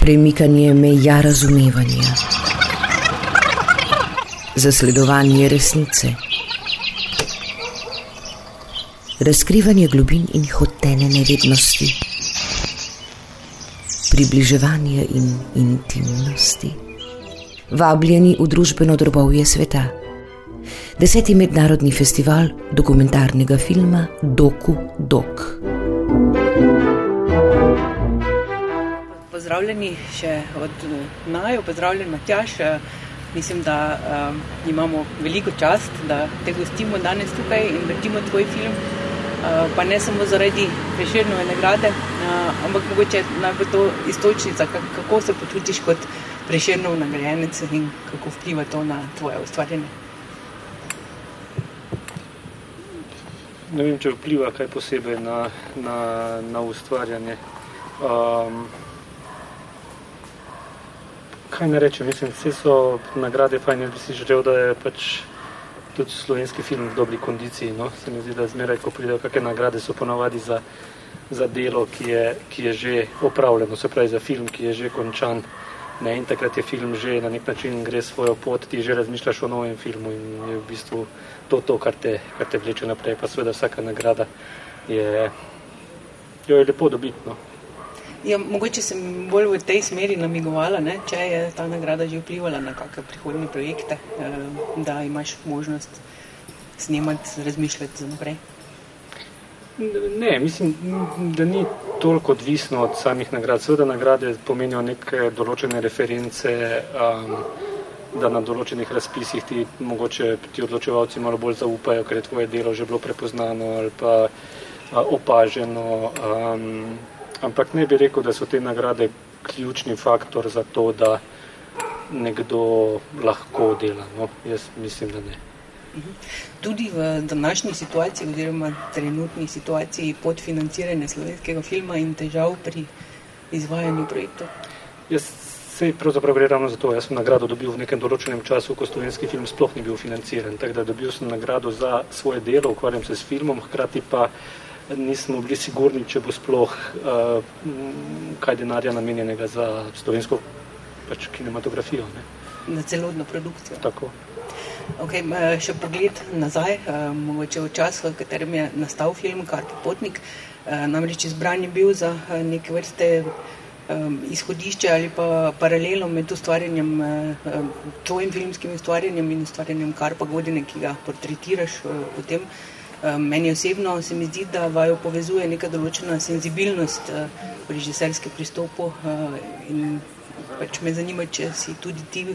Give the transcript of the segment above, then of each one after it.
Premikanje meja razumevanja, zasledovanje resnice, razkrivanje globin in hotene nevednosti, približevanje in intimnosti, vabljeni v družbeno drobovje sveta. Deseti mednarodni festival dokumentarnega filma Doku Dok. Pozdravljeni še od Najo, pozdravljen Matjaš. Mislim, da um, imamo veliko čast, da te gostimo danes tukaj in vrtimo tvoj film. Uh, pa ne samo zaradi preširnove nagrade, uh, ampak mogoče naj bo to istočnica, kako se počutiš kot preširnov nagrajenec in kako vpliva to na tvoje ustvarjanje. Ne vem, če vpliva kaj posebej na, na, na ustvarjanje. Um, kaj ne rečem, mislim, vse so nagrade fajn, jaz bi si želel, da je pač tudi slovenski film v dobri kondiciji, no, se mi zdi, da zmeraj, ko pridejo kakšne nagrade, so ponovadi za, za delo, ki je, ki je že opravljeno, se pravi za film, ki je že končan, ne, in takrat je film že na nek način gre svojo pot, ti že razmišljaš o novem filmu in je v bistvu to to, kar te, kar te vleče naprej, pa seveda vsaka nagrada je, jo je lepo dobiti, no. Ja, mogoče sem bolj v tej smeri namigovala, ne, če je ta nagrada že vplivala na kakšne prihodnje projekte, eh, da imaš možnost snemati, razmišljati za naprej. Ne, mislim, da ni toliko odvisno od samih nagrad. Seveda nagrade pomenijo neke določene reference, um, da na določenih razpisih ti mogoče ti odločevalci malo bolj zaupajo, ker je tvoje delo že bilo prepoznano ali pa uh, opaženo. Um, ampak ne bi rekel, da so te nagrade ključni faktor za to, da nekdo lahko dela. No, jaz mislim, da ne. Tudi v današnji situaciji oziroma trenutni situaciji podfinanciranja slovenskega filma in težav pri izvajanju projektov? Jaz se pravzaprav gre ravno za to. Jaz sem nagrado dobil v nekem določenem času, ko slovenski film sploh ni bil financiran. Tako da dobil sem nagrado za svoje delo, ukvarjam se s filmom, hkrati pa nismo bili sigurni, če bo sploh uh, kaj denarja namenjenega za slovensko pač, kinematografijo. Ne. Na celotno produkcijo. Tako. Okay, še pogled nazaj, mogoče v čas, v katerem je nastal film Karpo Potnik. Namreč izbran je bil za neke vrste izhodišče ali pa paralelo med ustvarjanjem, tvojim filmskim ustvarjanjem in ustvarjanjem Karpa Godine, ki ga portretiraš potem. Meni osebno se mi zdi, da vaju povezuje neka določena senzibilnost v režiserskem pristopu in pač me zanima, če si tudi ti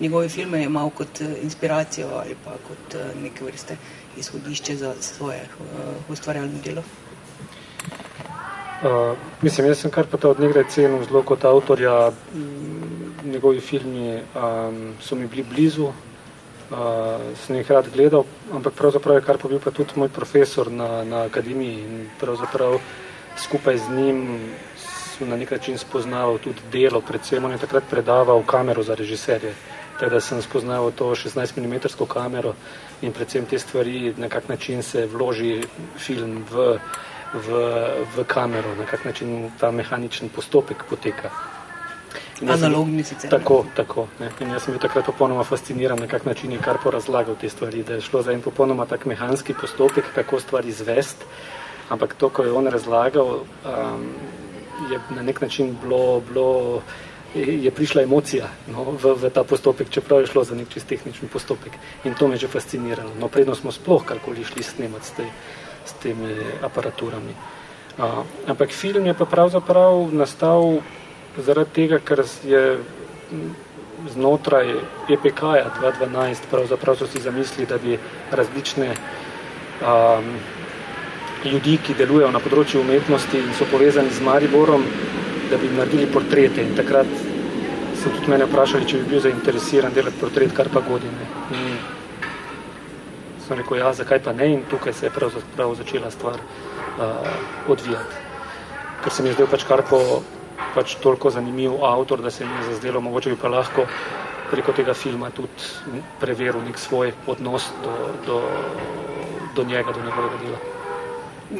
njegove filme imel kot inspiracijo ali pa kot neke vrste izhodišče za svoje ustvarjalno delo? Uh, mislim, jaz sem kar pa ta od nekdaj cenil zelo kot avtorja. Njegovi filmi um, so mi bili blizu, uh, sem jih rad gledal, ampak pravzaprav je kar pa bil pa tudi moj profesor na, na akademiji in pravzaprav skupaj z njim sem na nek način spoznaval tudi delo, predvsem on je takrat predaval kamero za režiserje, teda sem spoznal to 16 mm kamero in predvsem te stvari, na kak način se vloži film v, v, v kamero, na kak način ta mehaničen postopek poteka. Analogni sicer. Tako, tako. Ne. In jaz sem bil takrat popolnoma fasciniran, na kak način je kar porazlagal te stvari, da je šlo za en popolnoma tak mehanski postopek, kako stvari izvest, ampak to, ko je on razlagal, um, je na nek način bilo, bilo je prišla emocija no, v, v ta postopek, čeprav je šlo za nek čist tehnični postopek. In to me je že fasciniralo. No, predno smo sploh karkoli šli snemati s, te, s temi aparaturami. Uh, ampak film je pa pravzaprav nastal zaradi tega, ker je znotraj EPK-ja 2012 pravzaprav so si zamislili, da bi različne um, ljudi, ki delujejo na področju umetnosti in so povezani z Mariborom, da bi naredili portrete. In takrat so tudi mene vprašali, če bi bil zainteresiran delati portret kar pa godine. In sem rekel, ja, zakaj pa ne? In tukaj se je pravzaprav začela stvar uh, odvijati. Ker se mi je zdel pač kar po pač toliko zanimiv avtor, da se mi je zazdelo, mogoče bi pa lahko preko tega filma tudi preveril nek svoj odnos do, do, do njega, do njegovega dela.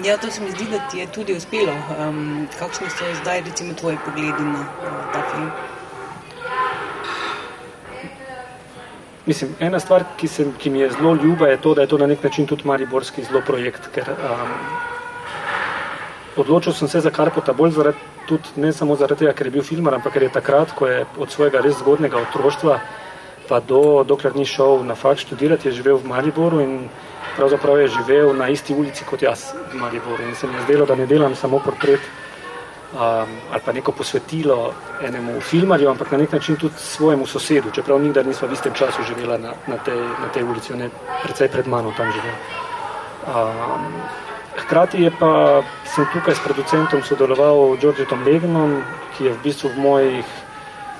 Ja, to se mi zdi, da ti je tudi uspelo. Um, kakšni so zdaj, recimo, tvoji pogledi na uh, ta film? Mislim, ena stvar, ki, sem, ki mi je zelo ljuba, je to, da je to na nek način tudi mariborski zelo projekt, ker um, odločil sem se za Karpota bolj zaradi, tudi ne samo zaradi tega, ker je bil filmar, ampak ker je takrat, ko je od svojega res zgodnega otroštva pa do, dokler ni šel na fakt študirati, je živel v Mariboru in pravzaprav je živel na isti ulici kot jaz v Mariboru. In se mi je zdelo, da ne delam samo portret um, ali pa neko posvetilo enemu filmarju, ampak na nek način tudi svojemu sosedu, čeprav nikdar nismo v istem času živela na, na, tej, na tej ulici, on je precej pred mano tam živel. Um, hkrati je pa, sem tukaj s producentom sodeloval Đorđetom Legnom, ki je v bistvu v mojih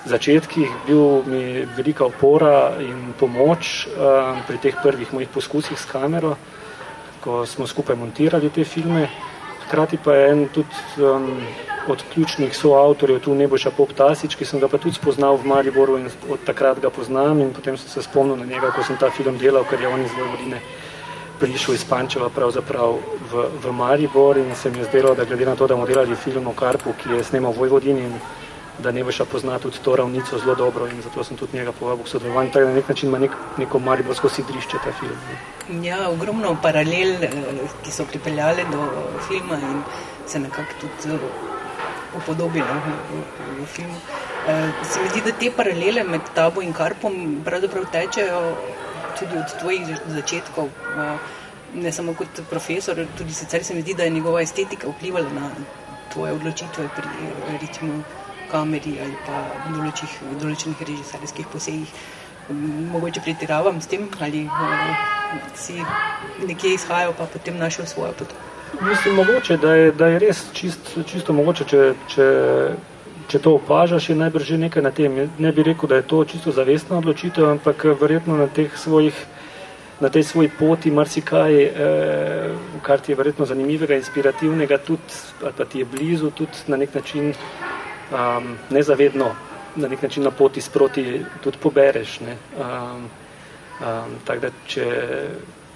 začetkih bil mi velika opora in pomoč um, pri teh prvih mojih poskusih s kamero, ko smo skupaj montirali te filme. Hkrati pa je en tudi um, od ključnih soavtorjev tu Neboša Pop Tasič, ki sem ga pa tudi spoznal v Mariboru in od takrat ga poznam in potem sem se spomnil na njega, ko sem ta film delal, ker je on iz Vojvodine prišel iz Pančeva pravzaprav v, v Maribor in se mi je zdelo, da glede na to, da bomo delali film o Karpu, ki je snemal v Vojvodini in da Neveša pozna tudi to ravnico zelo dobro in zato sem tudi njega povabil k sodelovanju. Tako da na nek način ima nek, neko mariborsko sidrišče ta film. Ja, ogromno paralel, eh, ki so pripeljali do filma in se nekako tudi eh, upodobili no, v, v, v filmu. Eh, se mi zdi, da te paralele med tabo in Karpom pravzaprav tečejo tudi od tvojih začetkov. Ne samo kot profesor, tudi sicer se mi zdi, da je njegova estetika vplivala na tvoje odločitve pri recimo kameri ali pa določih, določenih režiserskih posegih. Mogoče pretiravam s tem, ali uh, si nekje izhajal, pa potem našel svojo pot. Mislim, mogoče, da je, da je res čist, čisto mogoče, če, če, če to opažaš, je najbrž že nekaj na tem. Ne bi rekel, da je to čisto zavestna odločitev, ampak verjetno na teh svojih na tej svoji poti marsikaj, eh, kar ti je verjetno zanimivega, inspirativnega, tudi, ali pa ti je blizu, tudi na nek način um, nezavedno na nek način na poti sproti tudi pobereš. Ne? Um, um, tako da, če,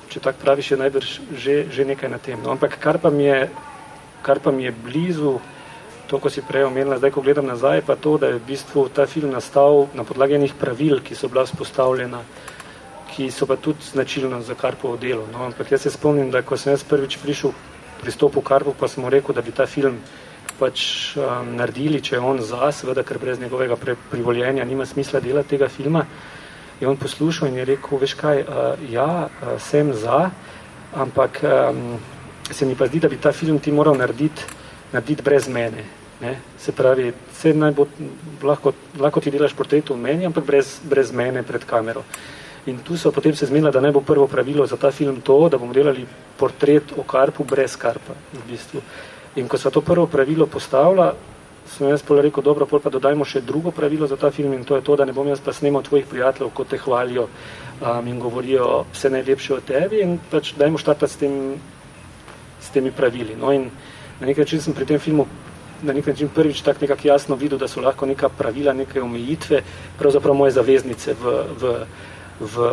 če tako praviš, je najbrž že, že nekaj na tem. No, ampak kar pa, je, kar pa mi je blizu, to, ko si prej omenila, zdaj, ko gledam nazaj, pa to, da je v bistvu ta film nastal na podlagi enih pravil, ki so bila spostavljena, ki so pa tudi značilna za Karpovo delo. No, ampak jaz se spomnim, da ko sem jaz prvič prišel pristopil Karpov, pa smo rekel, da bi ta film pač um, naredili, če je on za, seveda, ker brez njegovega privoljenja nima smisla delati tega filma. Je on poslušal in je rekel, veš kaj, uh, ja, uh, sem za, ampak um, se mi pa zdi, da bi ta film ti moral narediti, narediti brez mene. Ne? Se pravi, se bo, lahko, lahko ti delaš portret v meni, ampak brez, brez mene pred kamero. In tu so potem se zmenila, da naj bo prvo pravilo za ta film to, da bomo delali portret o Karpu brez Karpa. V bistvu. In ko so to prvo pravilo postavila, sem jaz pol rekel, dobro, pol pa dodajmo še drugo pravilo za ta film in to je to, da ne bom jaz pa snemal tvojih prijateljev, ko te hvalijo um, in govorijo vse najlepše o tebi in pač dajmo štartati s, tem, s temi pravili. No in na nek način sem pri tem filmu na nek način prvič tak nekako jasno videl, da so lahko neka pravila, neke omejitve, pravzaprav moje zaveznice v, v, v,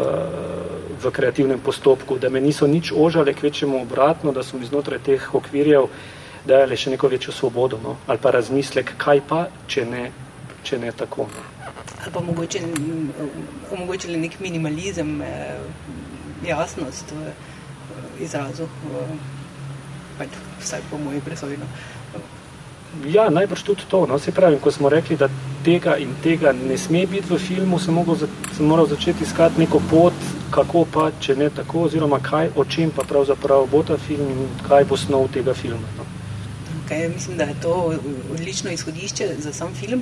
v kreativnem postopku, da me niso nič ožale, kvečemu obratno, da so mi znotraj teh okvirjev dajali še neko večjo svobodo no? ali pa razmislek, kaj pa, če ne, če ne tako. No? Ali pa mogoče omogočili nek minimalizem, eh, jasnost v izrazu, pač vsaj po moji presojno. Ja, najbrž tudi to. No, se pravim, ko smo rekli, da tega in tega ne sme biti v filmu, sem, za, sem moral začeti iskati neko pot, kako pa, če ne tako, oziroma kaj, o čem pa pravzaprav bo ta film in kaj bo snov tega filma. No kaj, mislim, da je to odlično izhodišče za sam film.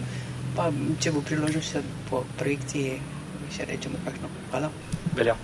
Pa, če bo priložnost po projekciji, še rečemo, kakšno. Hvala. Velja.